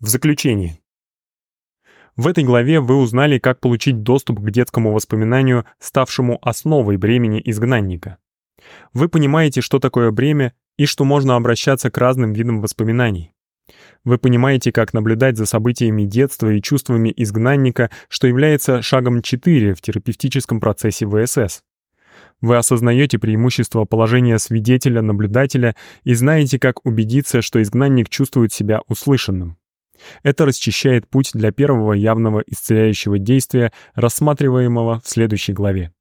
В заключение. В этой главе вы узнали, как получить доступ к детскому воспоминанию, ставшему основой бремени изгнанника. Вы понимаете, что такое бремя и что можно обращаться к разным видам воспоминаний. Вы понимаете, как наблюдать за событиями детства и чувствами изгнанника, что является шагом 4 в терапевтическом процессе ВСС. Вы осознаете преимущество положения свидетеля-наблюдателя и знаете, как убедиться, что изгнанник чувствует себя услышанным. Это расчищает путь для первого явного исцеляющего действия, рассматриваемого в следующей главе.